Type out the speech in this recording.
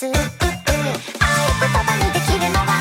す」「合言葉にできるなら」